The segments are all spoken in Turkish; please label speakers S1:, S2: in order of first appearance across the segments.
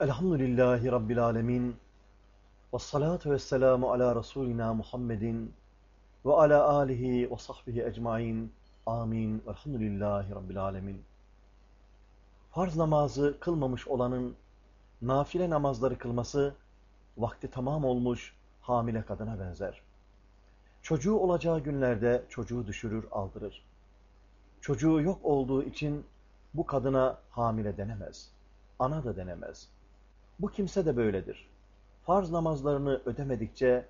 S1: Elhamdülillahi Rabbil Alemin. Ve salatu ve selamu ala Resulina Muhammedin ve ala alihi ve sahbihi ecmain. Amin. Elhamdülillahi Rabbil Alemin. Farz namazı kılmamış olanın nafile namazları kılması vakti tamam olmuş hamile kadına benzer. Çocuğu olacağı günlerde çocuğu düşürür, aldırır. Çocuğu yok olduğu için bu kadına hamile denemez. Ana da denemez. Bu kimse de böyledir. Farz namazlarını ödemedikçe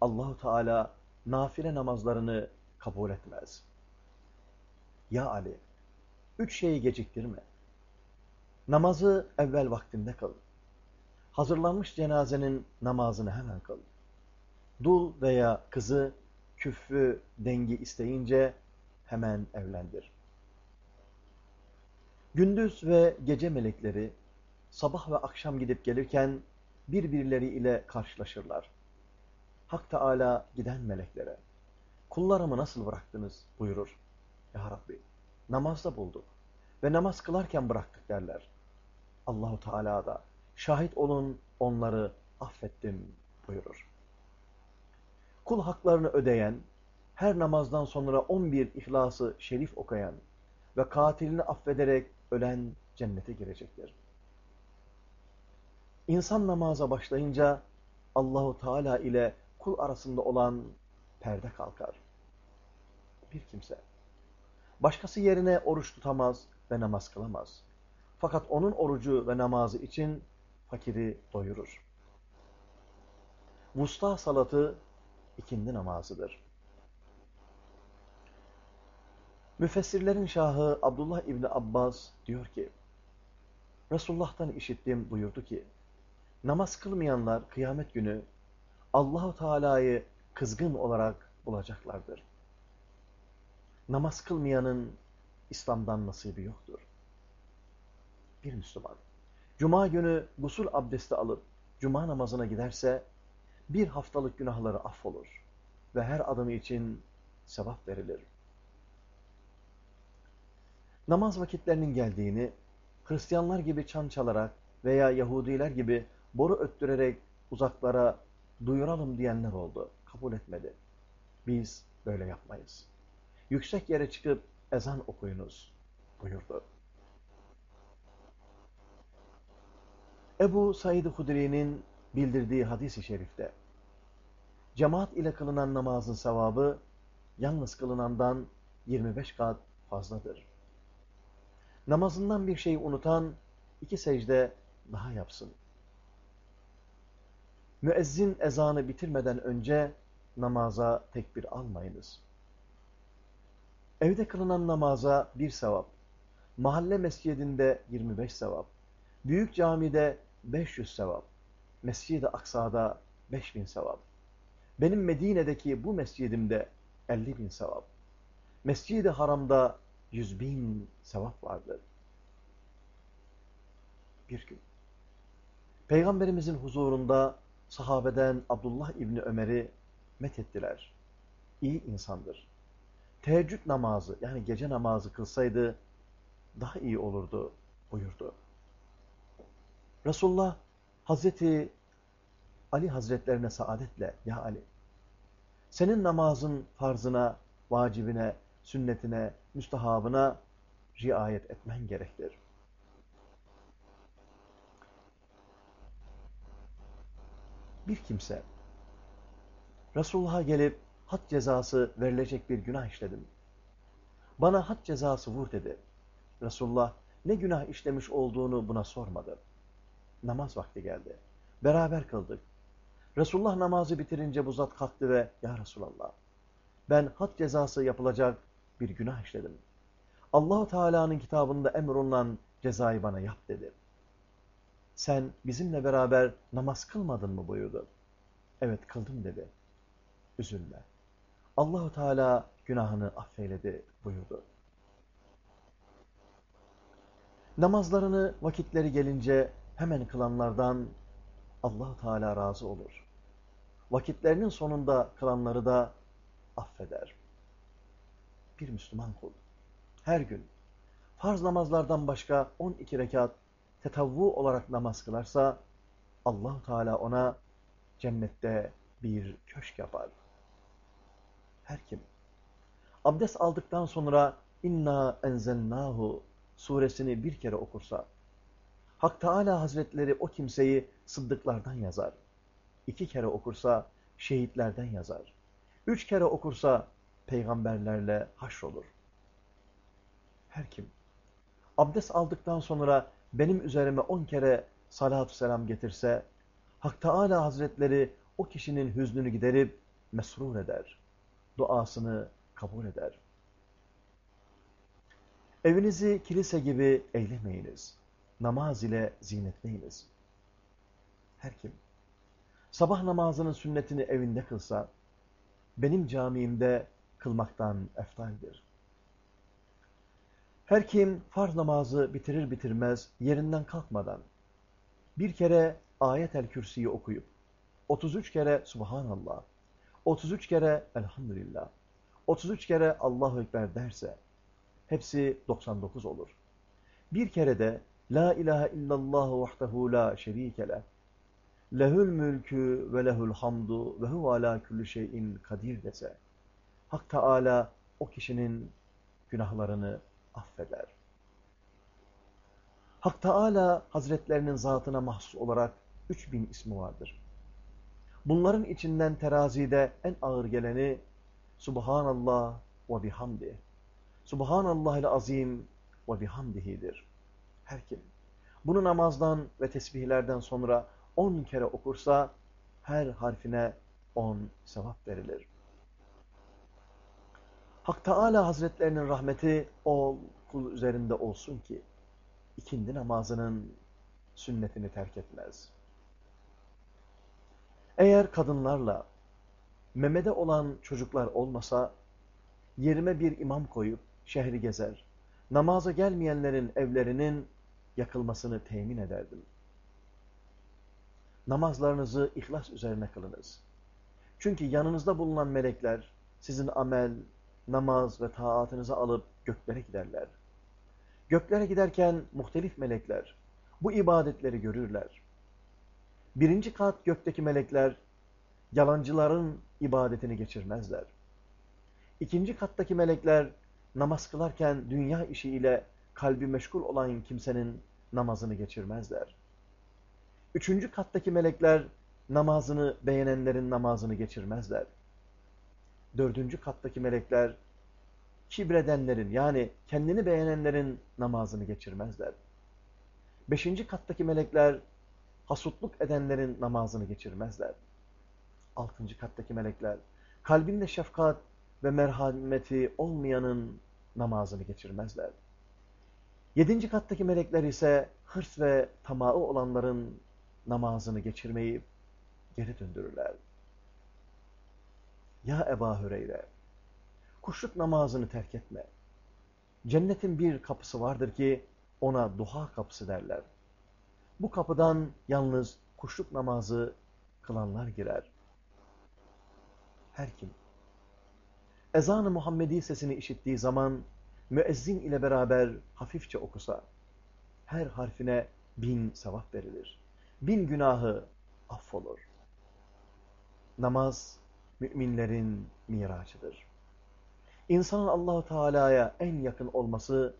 S1: Allahu Teala nafile namazlarını kabul etmez. Ya Ali, üç şeyi geciktirme. Namazı evvel vaktinde kıl. Hazırlanmış cenazenin namazını hemen kıl. Dul veya kızı küffü dengi isteyince hemen evlendir. Gündüz ve gece melekleri sabah ve akşam gidip gelirken birbirleri ile karşılaşırlar. Hak Teala giden meleklere, kullarımı nasıl bıraktınız buyurur. Ya Rabbi, namazda bulduk ve namaz kılarken bıraktık derler. Allahu Teala da, şahit olun onları affettim buyurur. Kul haklarını ödeyen, her namazdan sonra 11 ihlası şerif okuyan ve katilini affederek ölen cennete girecektir. İnsan namaza başlayınca Allahu Teala ile kul arasında olan perde kalkar. Bir kimse başkası yerine oruç tutamaz ve namaz kılamaz. Fakat onun orucu ve namazı için fakiri doyurur. Vusta salatı ikindi namazıdır. Müfessirlerin şahı Abdullah İbni Abbas diyor ki, Resulullah'tan işittim buyurdu ki, namaz kılmayanlar kıyamet günü Allahu Teala'yı kızgın olarak bulacaklardır. Namaz kılmayanın İslam'dan nasibi yoktur. Bir Müslüman, Cuma günü gusul abdesti alıp Cuma namazına giderse, bir haftalık günahları affolur ve her adımı için sevap verilir. Namaz vakitlerinin geldiğini, Hristiyanlar gibi çan çalarak veya Yahudiler gibi boru öttürerek uzaklara duyuralım diyenler oldu. Kabul etmedi. Biz böyle yapmayız. Yüksek yere çıkıp ezan okuyunuz buyurdu. Ebu Said Hudri'nin bildirdiği hadis-i şerifte cemaat ile kılınan namazın sevabı yalnız kılınandan 25 kat fazladır. Namazından bir şeyi unutan iki secde daha yapsın. Müezzin ezanı bitirmeden önce namaza tekbir almayınız. Evde kılınan namaza bir sevap, mahalle mescidinde 25 sevap, büyük camide 500 sevap, Mescid-i Aksa'da 5000 sevap, benim Medine'deki bu mescidimde 50 bin sevap, Mescid-i Haram'da 100 bin sevap vardır. Bir gün, Peygamberimizin huzurunda sahabeden Abdullah İbni Ömer'i methettiler. İyi insandır. Teheccüd namazı yani gece namazı kılsaydı daha iyi olurdu buyurdu. Resulullah Hazreti Ali Hazretlerine saadetle ya Ali senin namazın farzına, vacibine, sünnetine, müstahabına riayet etmen gerektir. Bir kimse Resulullah'a gelip had cezası verilecek bir günah işledim. Bana had cezası vur dedi. Resulullah ne günah işlemiş olduğunu buna sormadı. Namaz vakti geldi. Beraber kıldık. Resulullah namazı bitirince bu zat kalktı ve Ya Resulallah ben had cezası yapılacak bir günah işledim. Allahu Teala'nın kitabında emrulan cezayı bana yap dedi. Sen bizimle beraber namaz kılmadın mı buyurdu. Evet kıldım dedi. Üzülme. Allahu Teala günahını affeyledi buyurdu. Namazlarını vakitleri gelince hemen kılanlardan Allahu Teala razı olur. Vakitlerinin sonunda kılanları da affeder. Bir Müslüman kul her gün farz namazlardan başka 12 rekat tetavvu olarak namaz kılarsa allah Teala ona cennette bir köşk yapar. Her kim abdest aldıktan sonra inna enzelnahu suresini bir kere okursa Hak Teala Hazretleri o kimseyi sıddıklardan yazar. İki kere okursa şehitlerden yazar. Üç kere okursa peygamberlerle haşrolur. Her kim abdest aldıktan sonra benim üzerime on kere salatü selam getirse, Hak Teala Hazretleri o kişinin hüznünü giderip mesrur eder. Duasını kabul eder. Evinizi kilise gibi eylemeyiniz. Namaz ile zinetleyiniz. Her kim sabah namazının sünnetini evinde kılsa, benim camiimde kılmaktan eftaldir. Her kim farz namazı bitirir bitirmez yerinden kalkmadan bir kere ayet-el kürsüyü okuyup 33 kere subhanallah, 33 kere elhamdülillah, 33 kere Allahu Ekber derse hepsi 99 olur. Bir kere de La ilahe illallah vahdehu la şerike leh. Lehül mülkü ve lehül hamdu ve huve ala kulli şeyin kadir dese. Hak Teala o kişinin günahlarını affeder. Hak Teala Hazretlerinin zatına mahsus olarak 3000 ismi vardır. Bunların içinden terazide en ağır geleni Subhanallah ve bihamdi. Subhanallahil azim ve bihamdihidir. Her kim bunu namazdan ve tesbihlerden sonra 10 kere okursa her harfine 10 sevap verilir. Hak Teala Hazretlerinin rahmeti ol kul üzerinde olsun ki ikindi namazının sünnetini terk etmez. Eğer kadınlarla memede olan çocuklar olmasa yerime bir imam koyup şehri gezer, namaza gelmeyenlerin evlerinin yakılmasını temin ederdim. Namazlarınızı ihlas üzerine kılınız. Çünkü yanınızda bulunan melekler sizin amel, namaz ve taatınızı alıp göklere giderler. Göklere giderken muhtelif melekler bu ibadetleri görürler. Birinci kat gökteki melekler yalancıların ibadetini geçirmezler. İkinci kattaki melekler namaz kılarken dünya işiyle kalbi meşgul olan kimsenin namazını geçirmezler. Üçüncü kattaki melekler namazını beğenenlerin namazını geçirmezler. Dördüncü kattaki melekler kibredenlerin yani kendini beğenenlerin namazını geçirmezler. Beşinci kattaki melekler hasutluk edenlerin namazını geçirmezler. Altıncı kattaki melekler kalbinde şefkat ve merhameti olmayanın namazını geçirmezler. Yedinci kattaki melekler ise hırs ve tamağı olanların namazını geçirmeyi geri döndürürler. Ya Eba Hüreyre, kuşluk namazını terk etme. Cennetin bir kapısı vardır ki ona duha kapısı derler. Bu kapıdan yalnız kuşluk namazı kılanlar girer. Her kim ezan-ı Muhammedi sesini işittiği zaman müezzin ile beraber hafifçe okusa her harfine bin sevap verilir. Bin günahı affolur. Namaz müminlerin miracıdır. İnsanın Allahu Teala'ya en yakın olması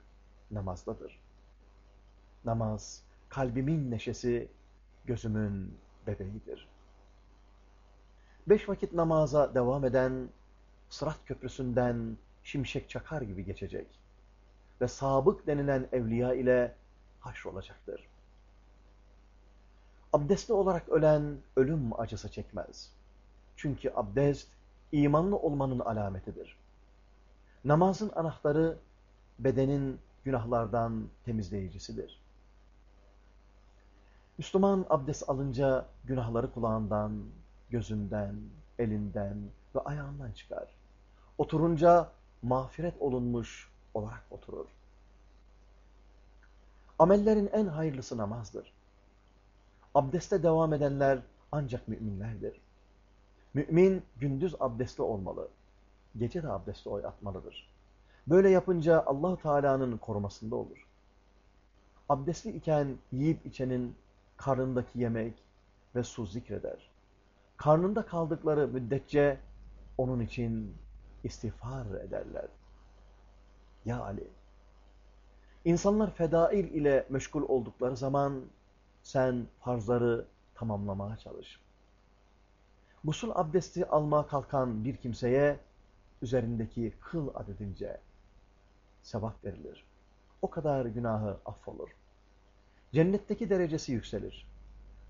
S1: namazdadır. Namaz kalbimin neşesi, gözümün bebeğidir. Beş vakit namaza devam eden Sırat Köprüsü'nden şimşek çakar gibi geçecek ve sabık denilen evliya ile haşrolacaktır. Abdestli olarak ölen ölüm acısı çekmez. Çünkü abdest imanlı olmanın alametidir. Namazın anahtarı bedenin günahlardan temizleyicisidir. Müslüman abdest alınca günahları kulağından, gözünden, elinden ve ayağından çıkar. Oturunca mağfiret olunmuş olarak oturur. Amellerin en hayırlısı namazdır. Abdeste devam edenler ancak müminlerdir. Mümin gündüz abdestli olmalı. Gece de abdestli atmalıdır. Böyle yapınca allah Teala'nın korumasında olur. abdestli iken yiyip içenin karnındaki yemek ve su zikreder. Karnında kaldıkları müddetçe onun için istiğfar ederler. Ya Ali, insanlar fedail ile meşgul oldukları zaman sen farzları tamamlamaya çalış. Musul abdesti almaya kalkan bir kimseye üzerindeki kıl adedince sevap verilir. O kadar günahı affolur. Cennetteki derecesi yükselir.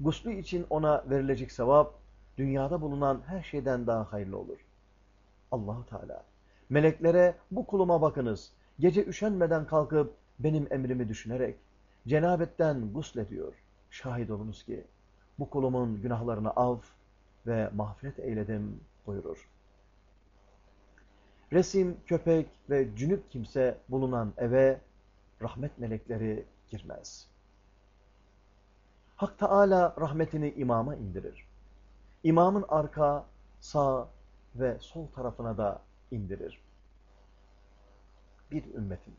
S1: Guslü için ona verilecek sevap, dünyada bulunan her şeyden daha hayırlı olur. Allahu Teala, meleklere bu kuluma bakınız, gece üşenmeden kalkıp benim emrimi düşünerek cenabetten guslediyor. Şahit olunuz ki bu kulumun günahlarını av ve mağfiret eyledim buyurur. Resim, köpek ve cünüp kimse bulunan eve rahmet melekleri girmez. Hak Teala rahmetini imama indirir. İmamın arka, sağ ve sol tarafına da indirir. Bir ümmetim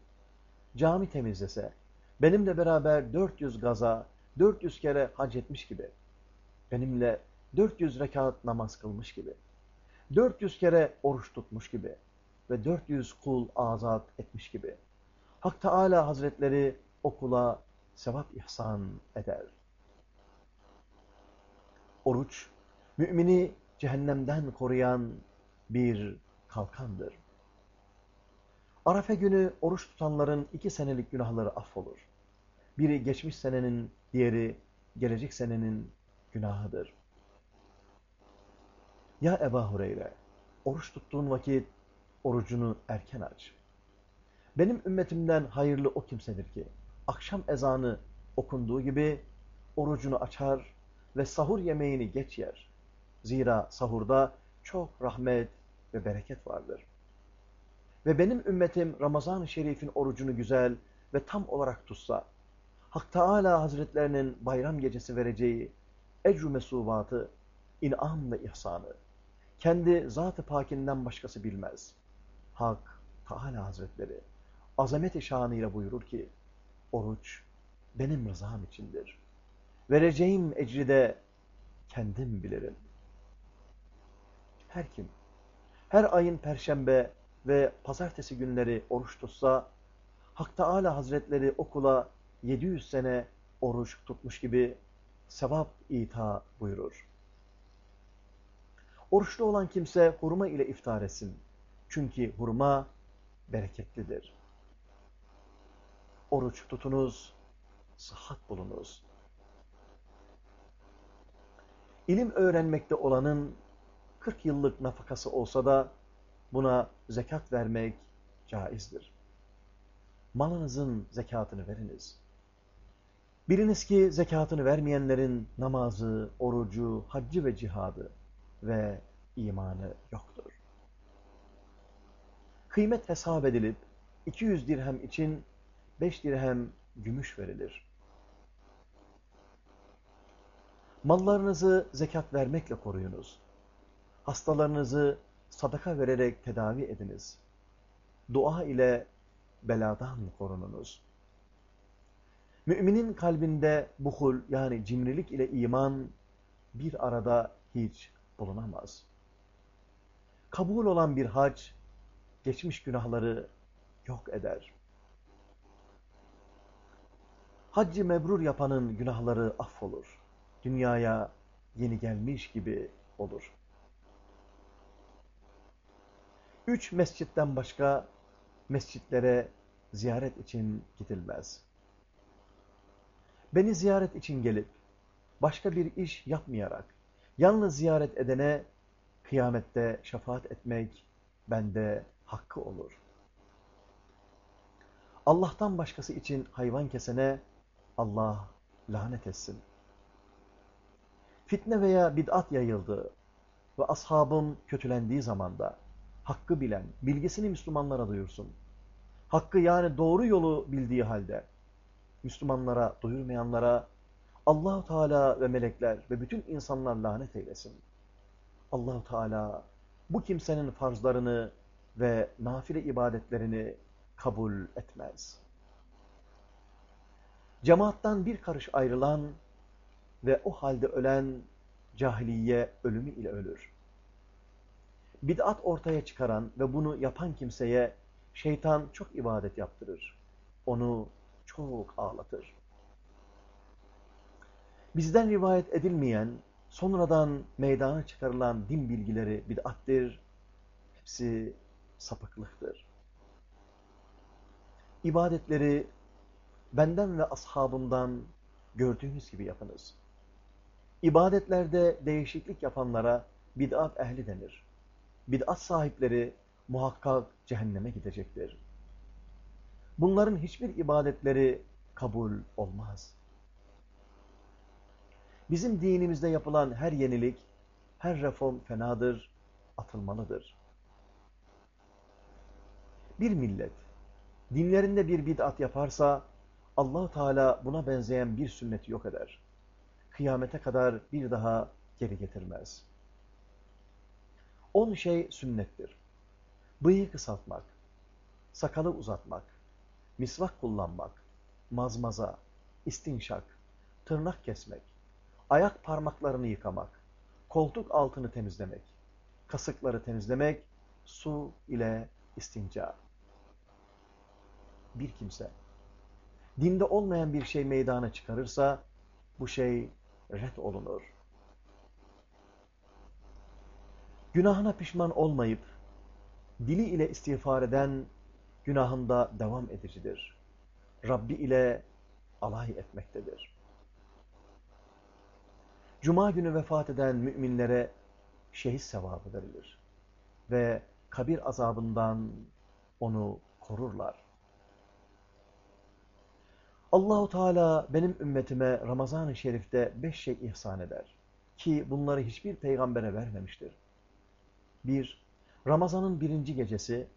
S1: cami temizlese, benimle beraber 400 gaza, 400 kere hac etmiş gibi, benimle 400 rekat namaz kılmış gibi, 400 kere oruç tutmuş gibi ve 400 kul azat etmiş gibi, Hak Teala Hazretleri okula sevap ihsan eder. Oruç, mümini cehennemden koruyan bir kalkandır. Arafe günü oruç tutanların iki senelik günahları affolur. Biri geçmiş senenin, diğeri gelecek senenin günahıdır. Ya Eba Hureyre, oruç tuttuğun vakit orucunu erken aç. Benim ümmetimden hayırlı o kimsedir ki, akşam ezanı okunduğu gibi orucunu açar ve sahur yemeğini geç yer. Zira sahurda çok rahmet ve bereket vardır. Ve benim ümmetim Ramazan-ı Şerif'in orucunu güzel ve tam olarak tutsa, Hak Teala Hazretlerinin bayram gecesi vereceği ecru mesubatı, inam ve ihsanı, kendi zat-ı pakinden başkası bilmez. Hak Teala Hazretleri azamet-i şanıyla buyurur ki, oruç benim rızam içindir. Vereceğim ecri de kendim bilirim. Her kim, her ayın perşembe ve pazartesi günleri oruç tutsa, Hak Teala Hazretleri okula 700 sene oruç tutmuş gibi sevap ita buyurur. Oruçlu olan kimse hurma ile iftar etsin. Çünkü hurma bereketlidir. Oruç tutunuz, sıhhat bulunuz. İlim öğrenmekte olanın 40 yıllık nafakası olsa da buna zekat vermek caizdir. Malınızın zekatını veriniz. Biliniz ki zekatını vermeyenlerin namazı, orucu, haccı ve cihadı ve imanı yoktur. Kıymet hesap edilip 200 dirhem için 5 dirhem gümüş verilir. Mallarınızı zekat vermekle koruyunuz. Hastalarınızı sadaka vererek tedavi ediniz. Dua ile beladan korununuz. Müminin kalbinde buhul yani cimrilik ile iman bir arada hiç bulunamaz. Kabul olan bir hac geçmiş günahları yok eder. Haccı mebrur yapanın günahları affolur. Dünyaya yeni gelmiş gibi olur. Üç mescitten başka mescitlere ziyaret için gidilmez. Beni ziyaret için gelip başka bir iş yapmayarak yalnız ziyaret edene kıyamette şefaat etmek bende hakkı olur. Allah'tan başkası için hayvan kesene Allah lanet etsin. Fitne veya bid'at yayıldı ve ashabım kötülendiği zamanda hakkı bilen, bilgisini Müslümanlara duyursun. Hakkı yani doğru yolu bildiği halde Müslümanlara duyurmayanlara Allahu Teala ve melekler ve bütün insanlar lanet eylesin. Allahu Teala bu kimsenin farzlarını ve nafile ibadetlerini kabul etmez. Cemaattan bir karış ayrılan ve o halde ölen cahiliye ölümü ile ölür. Bid'at ortaya çıkaran ve bunu yapan kimseye şeytan çok ibadet yaptırır. Onu çok ağlatır. Bizden rivayet edilmeyen, sonradan meydana çıkarılan din bilgileri bid'attir. Hepsi sapıklıktır. İbadetleri benden ve ashabımdan gördüğünüz gibi yapınız. İbadetlerde değişiklik yapanlara bid'at ehli denir. Bid'at sahipleri muhakkak cehenneme gidecektir. Bunların hiçbir ibadetleri kabul olmaz. Bizim dinimizde yapılan her yenilik, her reform fenadır, atılmalıdır. Bir millet dinlerinde bir bid'at yaparsa allah Teala buna benzeyen bir sünneti yok eder. Kıyamete kadar bir daha geri getirmez. On şey sünnettir. Bıyığı kısaltmak, sakalı uzatmak, misvak kullanmak, mazmaza, istinşak, tırnak kesmek, ayak parmaklarını yıkamak, koltuk altını temizlemek, kasıkları temizlemek, su ile istinca. Bir kimse dinde olmayan bir şey meydana çıkarırsa bu şey ret olunur. Günahına pişman olmayıp dili ile istiğfar eden günahında devam edicidir. Rabbi ile alay etmektedir. Cuma günü vefat eden müminlere şehit sevabı verilir. Ve kabir azabından onu korurlar. Allahu Teala benim ümmetime Ramazan-ı Şerif'te beş şey ihsan eder. Ki bunları hiçbir peygambere vermemiştir. Bir, Ramazan'ın birinci gecesi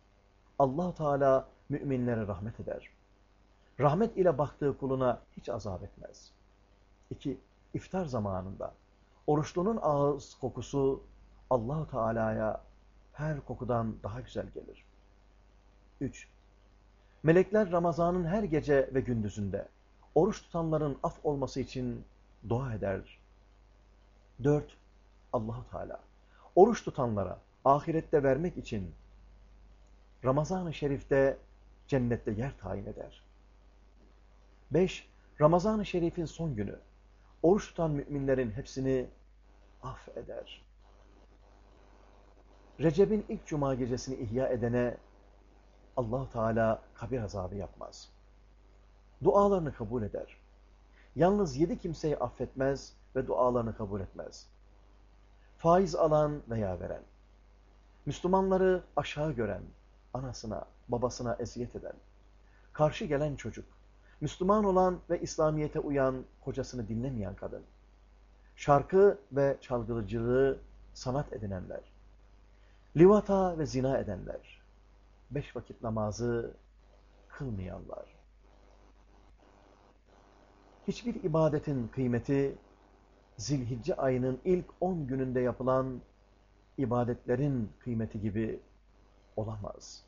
S1: allah Teala müminlere rahmet eder. Rahmet ile baktığı kuluna hiç azap etmez. İki, iftar zamanında oruçlunun ağız kokusu allah Teala'ya her kokudan daha güzel gelir. Üç, melekler Ramazan'ın her gece ve gündüzünde oruç tutanların af olması için dua eder. Dört, allah Teala oruç tutanlara ahirette vermek için Ramazan-ı Şerif'te cennette yer tayin eder. 5. Ramazan-ı Şerif'in son günü oruç tutan müminlerin hepsini affeder. Recep'in ilk cuma gecesini ihya edene allah Teala kabir azabı yapmaz. Dualarını kabul eder. Yalnız yedi kimseyi affetmez ve dualarını kabul etmez. Faiz alan veya veren, Müslümanları aşağı gören, anasına, babasına eziyet eden, karşı gelen çocuk, Müslüman olan ve İslamiyet'e uyan, kocasını dinlemeyen kadın, şarkı ve çalgıcılığı sanat edinenler, livata ve zina edenler, beş vakit namazı kılmayanlar. Hiçbir ibadetin kıymeti, Zilhicce ayının ilk on gününde yapılan ibadetlerin kıymeti gibi olamaz.